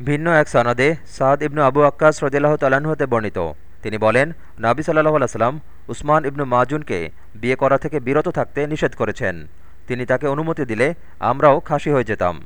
ভিন্ন এক সনদে সাদ ইবনু আবু আক্কাস রদিল্লাহ তালাহ হতে বর্ণিত। তিনি বলেন, নাবি সাল্লাহ আলাইসাল্লাম উসমান ইবনু মাজুনকে বিয়ে করা থেকে বিরত থাকতে নিষেধ করেছেন। তিনি তাকে অনুমতি দিলে আমরাও খাসি হয়ে যেতাম।